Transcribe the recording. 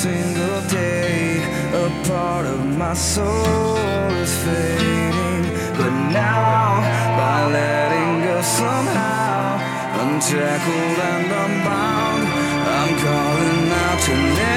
single day. A part of my soul is fading, but now by letting go somehow, untackled and unbound, I'm calling out to.